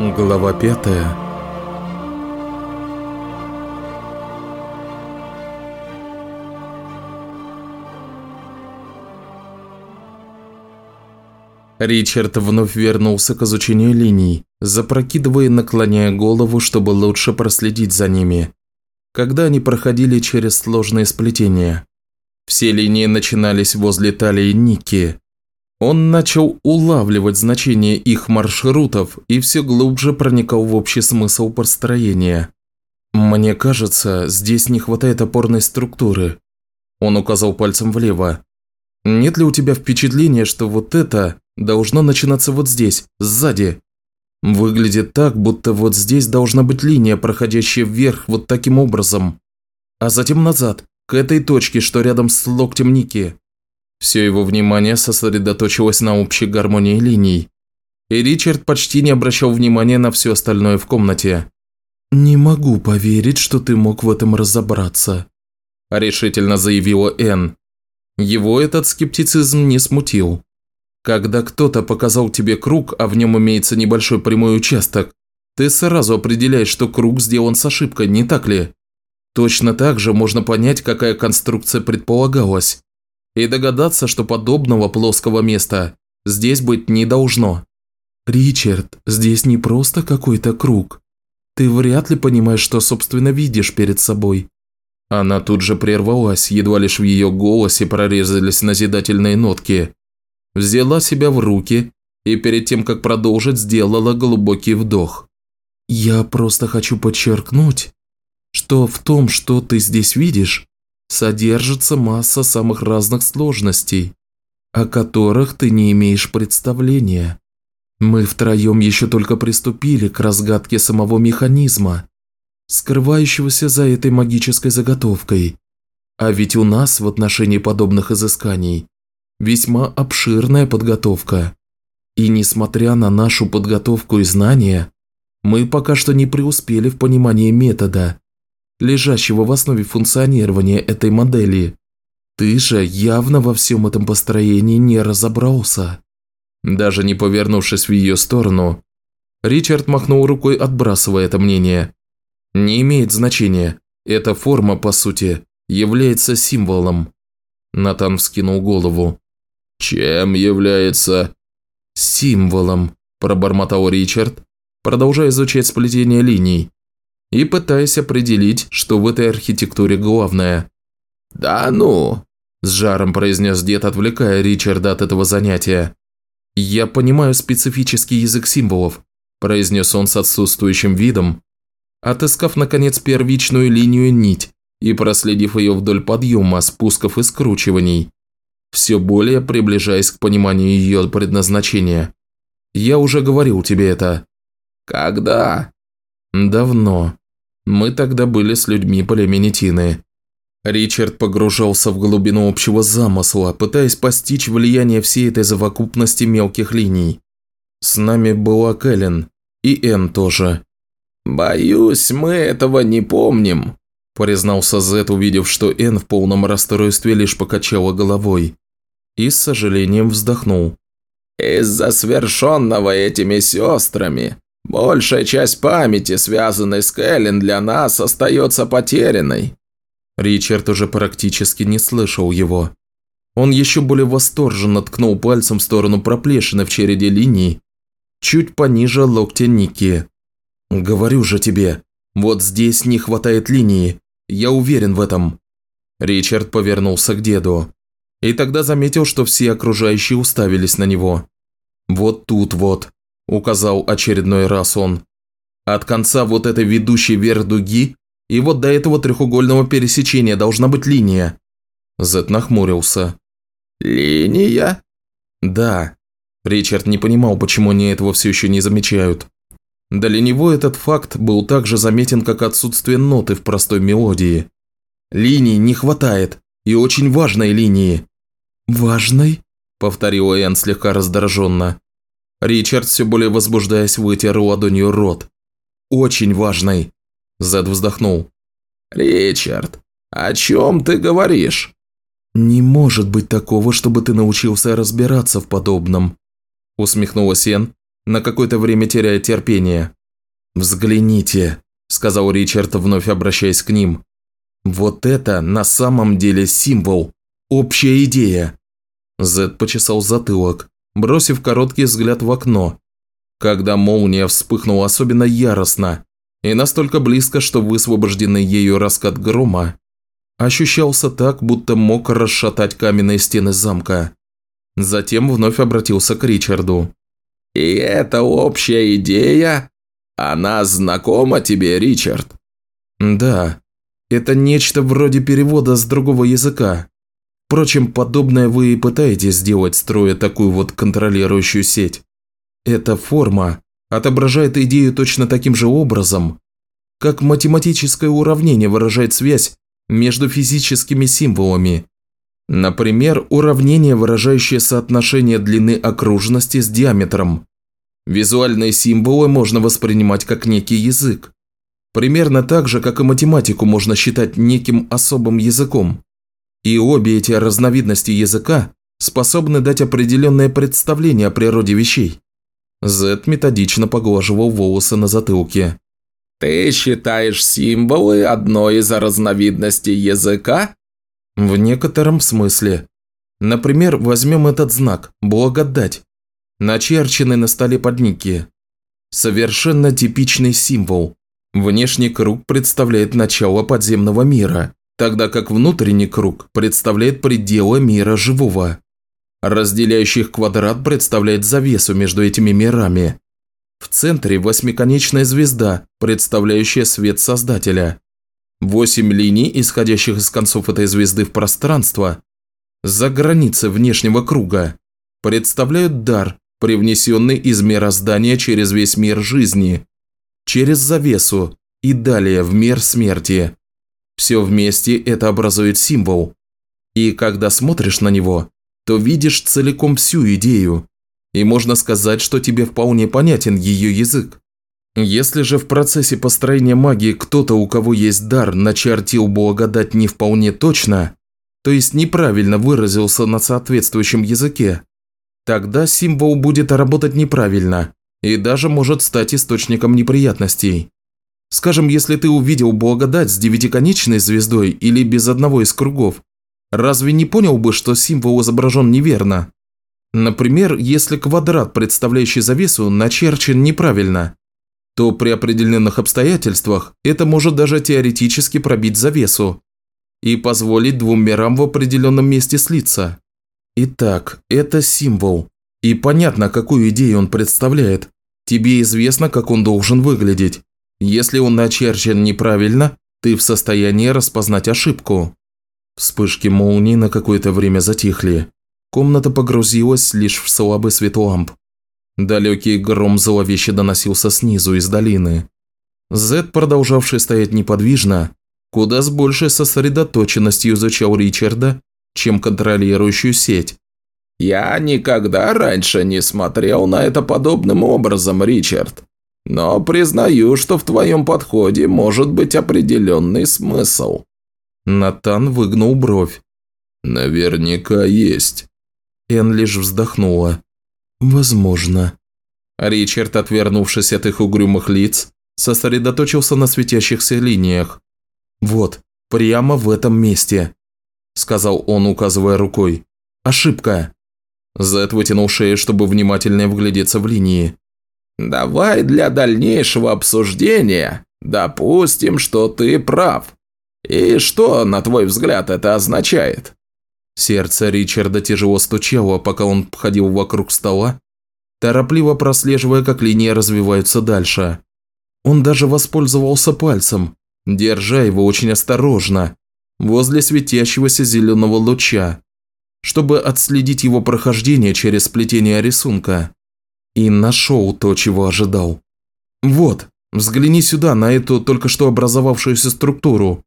Глава пятая Ричард вновь вернулся к изучению линий, запрокидывая и наклоняя голову, чтобы лучше проследить за ними. Когда они проходили через сложные сплетения. Все линии начинались возле талии Ники. Он начал улавливать значение их маршрутов и все глубже проникал в общий смысл построения. «Мне кажется, здесь не хватает опорной структуры». Он указал пальцем влево. «Нет ли у тебя впечатления, что вот это должно начинаться вот здесь, сзади. Выглядит так, будто вот здесь должна быть линия, проходящая вверх вот таким образом. А затем назад, к этой точке, что рядом с локтем Ники. Все его внимание сосредоточилось на общей гармонии линий. И Ричард почти не обращал внимания на все остальное в комнате. «Не могу поверить, что ты мог в этом разобраться», – решительно заявила Энн. Его этот скептицизм не смутил. Когда кто-то показал тебе круг, а в нем имеется небольшой прямой участок, ты сразу определяешь, что круг сделан с ошибкой, не так ли? Точно так же можно понять, какая конструкция предполагалась. И догадаться, что подобного плоского места здесь быть не должно. Ричард, здесь не просто какой-то круг. Ты вряд ли понимаешь, что собственно видишь перед собой. Она тут же прервалась, едва лишь в ее голосе прорезались назидательные нотки взяла себя в руки и перед тем, как продолжить, сделала глубокий вдох. «Я просто хочу подчеркнуть, что в том, что ты здесь видишь, содержится масса самых разных сложностей, о которых ты не имеешь представления. Мы втроем еще только приступили к разгадке самого механизма, скрывающегося за этой магической заготовкой. А ведь у нас в отношении подобных изысканий весьма обширная подготовка. И несмотря на нашу подготовку и знания, мы пока что не преуспели в понимании метода, лежащего в основе функционирования этой модели. Ты же явно во всем этом построении не разобрался. Даже не повернувшись в ее сторону, Ричард махнул рукой, отбрасывая это мнение. Не имеет значения. Эта форма, по сути, является символом. Натан вскинул голову. «Чем является?» «Символом», – пробормотал Ричард, продолжая изучать сплетение линий и пытаясь определить, что в этой архитектуре главное. «Да ну!» – с жаром произнес дед, отвлекая Ричарда от этого занятия. «Я понимаю специфический язык символов», – произнес он с отсутствующим видом, отыскав, наконец, первичную линию нить и проследив ее вдоль подъема, спусков и скручиваний все более приближаясь к пониманию ее предназначения. Я уже говорил тебе это. Когда? Давно. Мы тогда были с людьми племени Тины. Ричард погружался в глубину общего замысла, пытаясь постичь влияние всей этой совокупности мелких линий. С нами была Кэлен, и Энн тоже. «Боюсь, мы этого не помним», – признался Зет, увидев, что Энн в полном расстройстве лишь покачала головой и с сожалением вздохнул. «Из-за свершенного этими сестрами, большая часть памяти, связанной с Кэлен, для нас остается потерянной». Ричард уже практически не слышал его. Он еще более восторженно ткнул пальцем в сторону проплешины в череде линий, чуть пониже локтя Ники. «Говорю же тебе, вот здесь не хватает линии, я уверен в этом». Ричард повернулся к деду и тогда заметил, что все окружающие уставились на него. «Вот тут вот», – указал очередной раз он. «От конца вот этой ведущей вверх дуги и вот до этого треугольного пересечения должна быть линия». Зет нахмурился. «Линия?» «Да». Ричард не понимал, почему они этого все еще не замечают. Для него этот факт был так же заметен, как отсутствие ноты в простой мелодии. Линии не хватает, и очень важной линии. «Важной?» – повторила Энн слегка раздраженно. Ричард, все более возбуждаясь, вытер ладонью рот. «Очень важной!» – Зед вздохнул. «Ричард, о чем ты говоришь?» «Не может быть такого, чтобы ты научился разбираться в подобном», – усмехнулась Энн, на какое-то время теряя терпение. «Взгляните», – сказал Ричард, вновь обращаясь к ним. «Вот это на самом деле символ, общая идея». Зед почесал затылок, бросив короткий взгляд в окно, когда молния вспыхнула особенно яростно и настолько близко, что высвобожденный ею раскат грома ощущался так, будто мог расшатать каменные стены замка. Затем вновь обратился к Ричарду. «И эта общая идея, она знакома тебе, Ричард?» «Да, это нечто вроде перевода с другого языка. Впрочем, подобное вы и пытаетесь сделать, строя такую вот контролирующую сеть. Эта форма отображает идею точно таким же образом, как математическое уравнение выражает связь между физическими символами. Например, уравнение, выражающее соотношение длины окружности с диаметром. Визуальные символы можно воспринимать как некий язык. Примерно так же, как и математику можно считать неким особым языком. И обе эти разновидности языка способны дать определенное представление о природе вещей. Зет методично поглаживал волосы на затылке. «Ты считаешь символы одной из разновидностей языка?» «В некотором смысле. Например, возьмем этот знак «благодать», начерченный на столе под. Совершенно типичный символ. Внешний круг представляет начало подземного мира, тогда как внутренний круг представляет пределы мира живого. Разделяющий их квадрат представляет завесу между этими мирами. В центре восьмиконечная звезда, представляющая свет Создателя. Восемь линий, исходящих из концов этой звезды в пространство, за границы внешнего круга, представляют дар, привнесенный из мироздания через весь мир жизни, через завесу и далее в мир смерти. Все вместе это образует символ. И когда смотришь на него, то видишь целиком всю идею, и можно сказать, что тебе вполне понятен ее язык. Если же в процессе построения магии кто-то, у кого есть дар, начертил благодать не вполне точно, то есть неправильно выразился на соответствующем языке, тогда символ будет работать неправильно и даже может стать источником неприятностей. Скажем, если ты увидел благодать с девятиконечной звездой или без одного из кругов, разве не понял бы, что символ изображен неверно? Например, если квадрат, представляющий завесу, начерчен неправильно, то при определенных обстоятельствах это может даже теоретически пробить завесу и позволить двум мирам в определенном месте слиться. Итак, это символ. И понятно, какую идею он представляет. Тебе известно, как он должен выглядеть. Если он начерчен неправильно, ты в состоянии распознать ошибку. Вспышки молний на какое-то время затихли. Комната погрузилась лишь в слабый свет ламп. Далекий гром зловеще доносился снизу, из долины. Зед, продолжавший стоять неподвижно, куда с большей сосредоточенностью изучал Ричарда, чем контролирующую сеть. «Я никогда раньше не смотрел на это подобным образом, Ричард. Но признаю, что в твоем подходе может быть определенный смысл». Натан выгнул бровь. «Наверняка есть». Эн лишь вздохнула. «Возможно». Ричард, отвернувшись от их угрюмых лиц, сосредоточился на светящихся линиях. «Вот, прямо в этом месте», – сказал он, указывая рукой. «Ошибка». Зет вытянул шею, чтобы внимательнее вглядеться в линии. «Давай для дальнейшего обсуждения допустим, что ты прав. И что, на твой взгляд, это означает?» Сердце Ричарда тяжело стучало, пока он ходил вокруг стола, торопливо прослеживая, как линии развиваются дальше. Он даже воспользовался пальцем, держа его очень осторожно, возле светящегося зеленого луча, чтобы отследить его прохождение через сплетение рисунка. И нашел то, чего ожидал. Вот, взгляни сюда, на эту только что образовавшуюся структуру,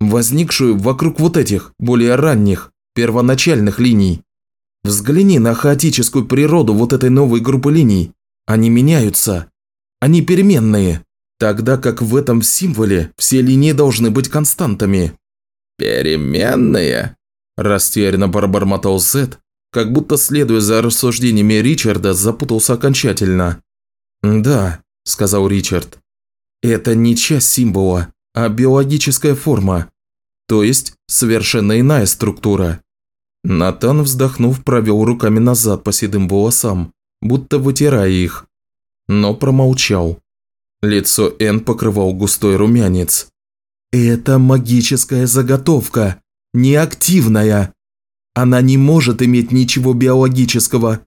возникшую вокруг вот этих, более ранних, первоначальных линий. Взгляни на хаотическую природу вот этой новой группы линий. Они меняются. Они переменные. Тогда как в этом символе все линии должны быть константами. «Переменные?» – растерянно пробормотал Зет, как будто, следуя за рассуждениями Ричарда, запутался окончательно. «Да», – сказал Ричард. «Это не часть символа, а биологическая форма, то есть совершенно иная структура». Натан, вздохнув, провел руками назад по седым волосам, будто вытирая их, но промолчал. Лицо Н покрывал густой румянец. «Это магическая заготовка, неактивная. Она не может иметь ничего биологического».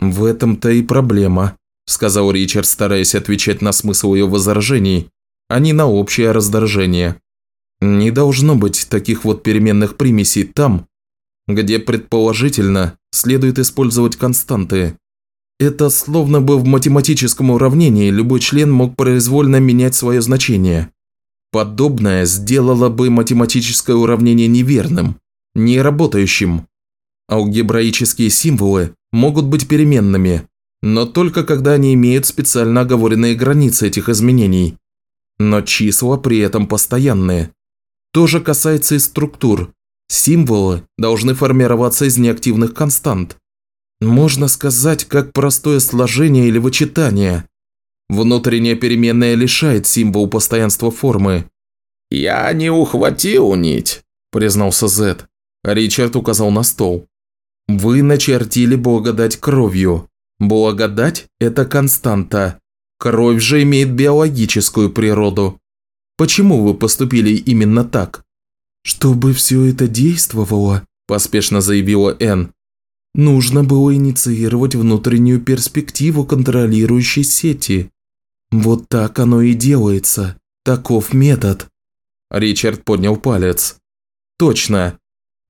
«В этом-то и проблема», – сказал Ричард, стараясь отвечать на смысл ее возражений, а не на общее раздражение. «Не должно быть таких вот переменных примесей там, где, предположительно, следует использовать константы. Это словно бы в математическом уравнении любой член мог произвольно менять свое значение. Подобное сделало бы математическое уравнение неверным, неработающим. Алгебраические символы могут быть переменными, но только когда они имеют специально оговоренные границы этих изменений. Но числа при этом постоянные. То же касается и структур. Символы должны формироваться из неактивных констант, можно сказать, как простое сложение или вычитание. Внутренняя переменная лишает символ постоянства формы. «Я не ухватил нить», – признался Зет. Ричард указал на стол. «Вы начертили благодать кровью. Благодать – это константа. Кровь же имеет биологическую природу. Почему вы поступили именно так?» «Чтобы все это действовало», – поспешно заявила Энн, Нужно было инициировать внутреннюю перспективу контролирующей сети. Вот так оно и делается. Таков метод. Ричард поднял палец. Точно.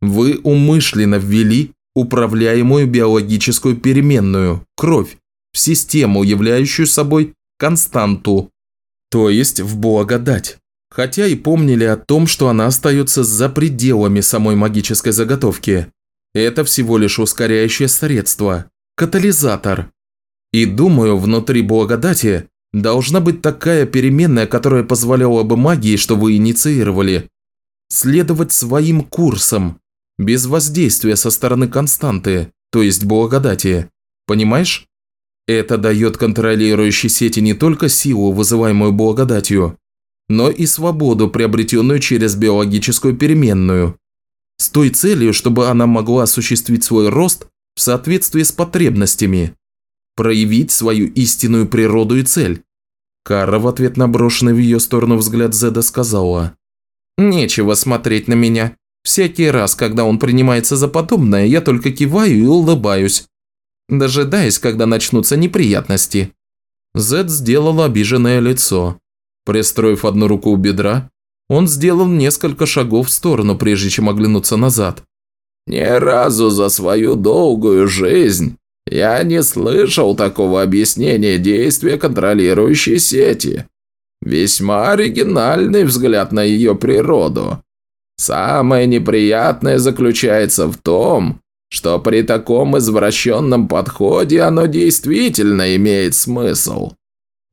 Вы умышленно ввели управляемую биологическую переменную, кровь, в систему, являющую собой константу, то есть в благодать. Хотя и помнили о том, что она остается за пределами самой магической заготовки. Это всего лишь ускоряющее средство, катализатор. И думаю, внутри благодати должна быть такая переменная, которая позволяла бы магии, что вы инициировали, следовать своим курсом, без воздействия со стороны константы, то есть благодати. Понимаешь? Это дает контролирующей сети не только силу, вызываемую благодатью, но и свободу, приобретенную через биологическую переменную с той целью, чтобы она могла осуществить свой рост в соответствии с потребностями, проявить свою истинную природу и цель. Кара в ответ на брошенный в ее сторону взгляд Зеда сказала. «Нечего смотреть на меня. Всякий раз, когда он принимается за подобное, я только киваю и улыбаюсь, дожидаясь, когда начнутся неприятности». Зед сделал обиженное лицо. Пристроив одну руку у бедра, он сделал несколько шагов в сторону, прежде чем оглянуться назад. «Ни разу за свою долгую жизнь я не слышал такого объяснения действия контролирующей сети. Весьма оригинальный взгляд на ее природу. Самое неприятное заключается в том, что при таком извращенном подходе оно действительно имеет смысл.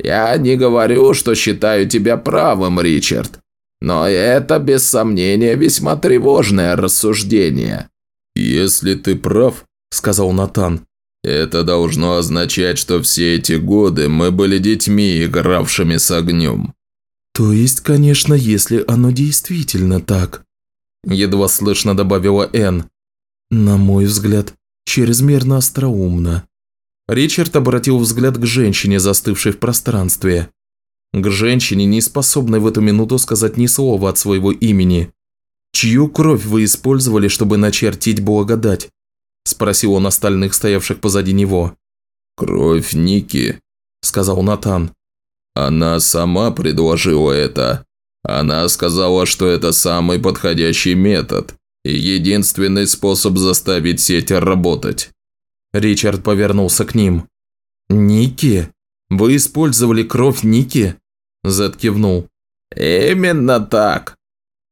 Я не говорю, что считаю тебя правым, Ричард. Но это, без сомнения, весьма тревожное рассуждение. «Если ты прав», – сказал Натан, – «это должно означать, что все эти годы мы были детьми, игравшими с огнем». «То есть, конечно, если оно действительно так», – едва слышно добавила Энн. «На мой взгляд, чрезмерно остроумно». Ричард обратил взгляд к женщине, застывшей в пространстве к женщине, не способной в эту минуту сказать ни слова от своего имени. «Чью кровь вы использовали, чтобы начертить благодать?» – спросил он остальных, стоявших позади него. «Кровь Ники», – сказал Натан. «Она сама предложила это. Она сказала, что это самый подходящий метод и единственный способ заставить сеть работать». Ричард повернулся к ним. «Ники? Вы использовали кровь Ники?» Зед кивнул. «Именно так».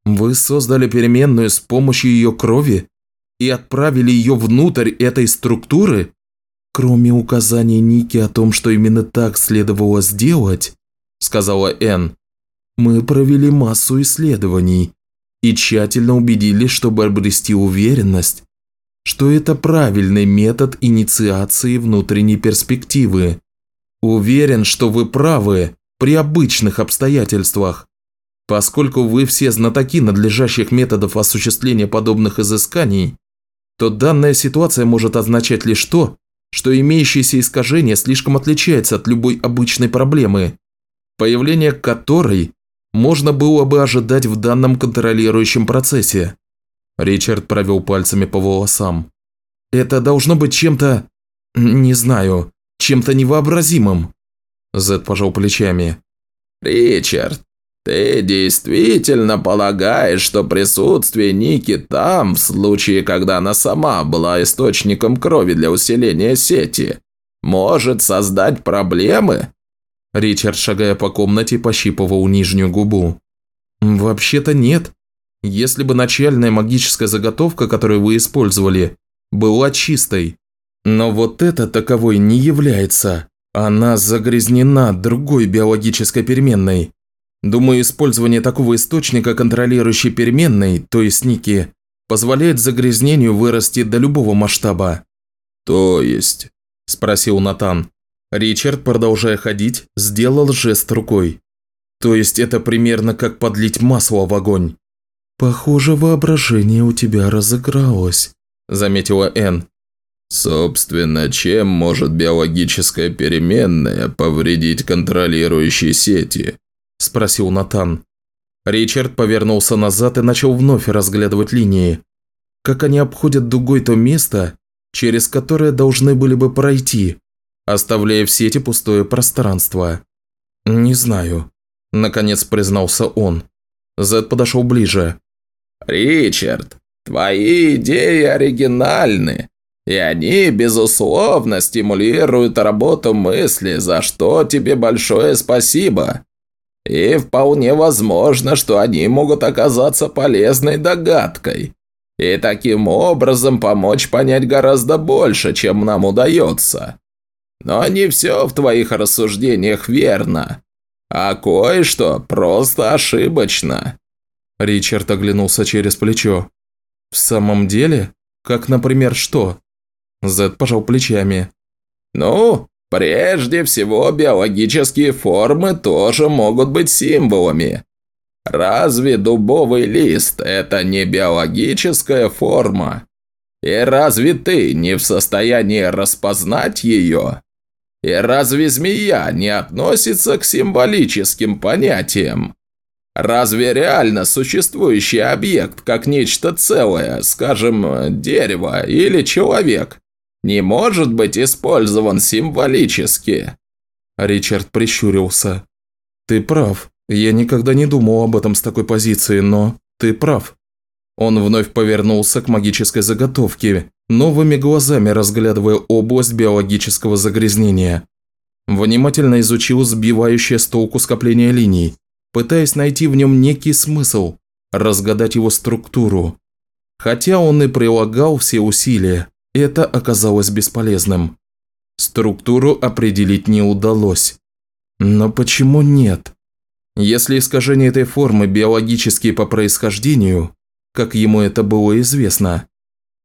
«Вы создали переменную с помощью ее крови и отправили ее внутрь этой структуры?» «Кроме указания Ники о том, что именно так следовало сделать», – сказала Энн, – «мы провели массу исследований и тщательно убедились, чтобы обрести уверенность, что это правильный метод инициации внутренней перспективы. Уверен, что вы правы при обычных обстоятельствах. Поскольку вы все знатоки надлежащих методов осуществления подобных изысканий, то данная ситуация может означать лишь то, что имеющееся искажение слишком отличается от любой обычной проблемы, появление которой можно было бы ожидать в данном контролирующем процессе. Ричард провел пальцами по волосам. Это должно быть чем-то... не знаю, чем-то невообразимым. Зед пожал плечами. «Ричард, ты действительно полагаешь, что присутствие Ники там, в случае, когда она сама была источником крови для усиления сети, может создать проблемы?» Ричард, шагая по комнате, пощипывал нижнюю губу. «Вообще-то нет. Если бы начальная магическая заготовка, которую вы использовали, была чистой. Но вот это таковой не является. Она загрязнена другой биологической переменной. Думаю, использование такого источника контролирующей переменной, то есть ники, позволяет загрязнению вырасти до любого масштаба. То есть? Спросил Натан. Ричард, продолжая ходить, сделал жест рукой. То есть это примерно как подлить масло в огонь. «Похоже, воображение у тебя разыгралось», – заметила Энн. Собственно, чем может биологическая переменная повредить контролирующие сети? Спросил Натан. Ричард повернулся назад и начал вновь разглядывать линии. Как они обходят дугой то место, через которое должны были бы пройти, оставляя в сети пустое пространство. «Не знаю», – наконец признался он. Зед подошел ближе. «Ричард, твои идеи оригинальны. И они, безусловно, стимулируют работу мысли, за что тебе большое спасибо. И вполне возможно, что они могут оказаться полезной догадкой. И таким образом помочь понять гораздо больше, чем нам удается. Но не все в твоих рассуждениях верно. А кое-что просто ошибочно. Ричард оглянулся через плечо. «В самом деле? Как, например, что?» Зед пожал плечами. «Ну, прежде всего биологические формы тоже могут быть символами. Разве дубовый лист – это не биологическая форма? И разве ты не в состоянии распознать ее? И разве змея не относится к символическим понятиям? Разве реально существующий объект, как нечто целое, скажем, дерево или человек, не может быть использован символически. Ричард прищурился. Ты прав. Я никогда не думал об этом с такой позиции, но ты прав. Он вновь повернулся к магической заготовке, новыми глазами разглядывая область биологического загрязнения. Внимательно изучил сбивающее с толку скопление линий, пытаясь найти в нем некий смысл, разгадать его структуру. Хотя он и прилагал все усилия, это оказалось бесполезным. Структуру определить не удалось. Но почему нет? Если искажения этой формы биологические по происхождению, как ему это было известно,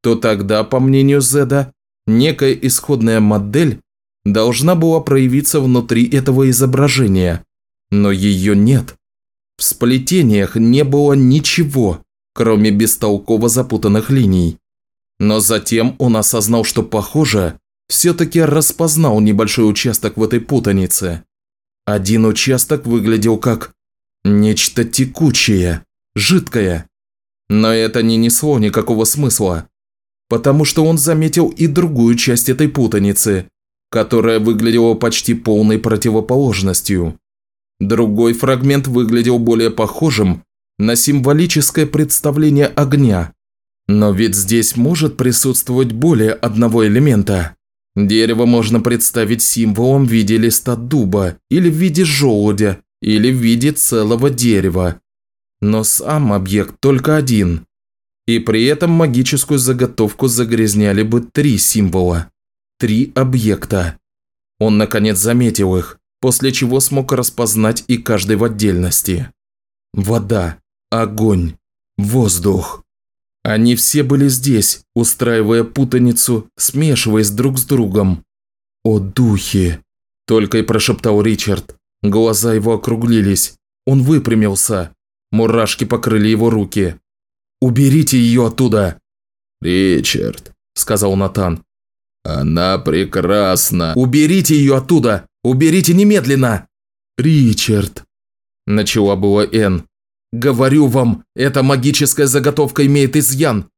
то тогда, по мнению Зеда, некая исходная модель должна была проявиться внутри этого изображения, но ее нет. В сплетениях не было ничего, кроме бестолково запутанных линий. Но затем он осознал, что, похоже, все-таки распознал небольшой участок в этой путанице. Один участок выглядел как нечто текучее, жидкое. Но это не несло никакого смысла, потому что он заметил и другую часть этой путаницы, которая выглядела почти полной противоположностью. Другой фрагмент выглядел более похожим на символическое представление огня, но ведь здесь может присутствовать более одного элемента. Дерево можно представить символом в виде листа дуба, или в виде желудя, или в виде целого дерева. Но сам объект только один. И при этом магическую заготовку загрязняли бы три символа. Три объекта. Он наконец заметил их, после чего смог распознать и каждый в отдельности. Вода, огонь, воздух. Они все были здесь, устраивая путаницу, смешиваясь друг с другом. О духи! Только и прошептал Ричард. Глаза его округлились. Он выпрямился. Мурашки покрыли его руки. «Уберите ее оттуда!» «Ричард», – сказал Натан. «Она прекрасна!» «Уберите ее оттуда! Уберите немедленно!» «Ричард!» – начала была Энн. «Говорю вам, эта магическая заготовка имеет изъян!»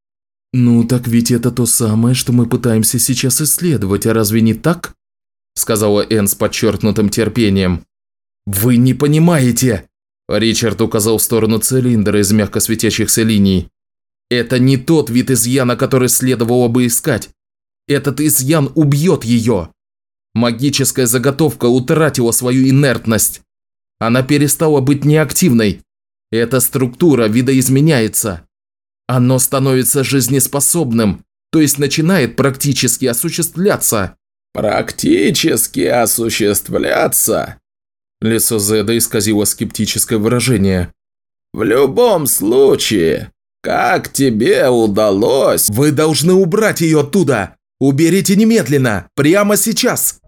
«Ну, так ведь это то самое, что мы пытаемся сейчас исследовать, а разве не так?» – сказала Энн с подчеркнутым терпением. «Вы не понимаете!» Ричард указал в сторону цилиндра из мягко светящихся линий. «Это не тот вид изъяна, который следовало бы искать. Этот изъян убьет ее. Магическая заготовка утратила свою инертность. Она перестала быть неактивной. Эта структура видоизменяется. Оно становится жизнеспособным, то есть начинает практически осуществляться. «Практически осуществляться?» Лицо Зеда исказило скептическое выражение. «В любом случае, как тебе удалось?» «Вы должны убрать ее оттуда! Уберите немедленно! Прямо сейчас!»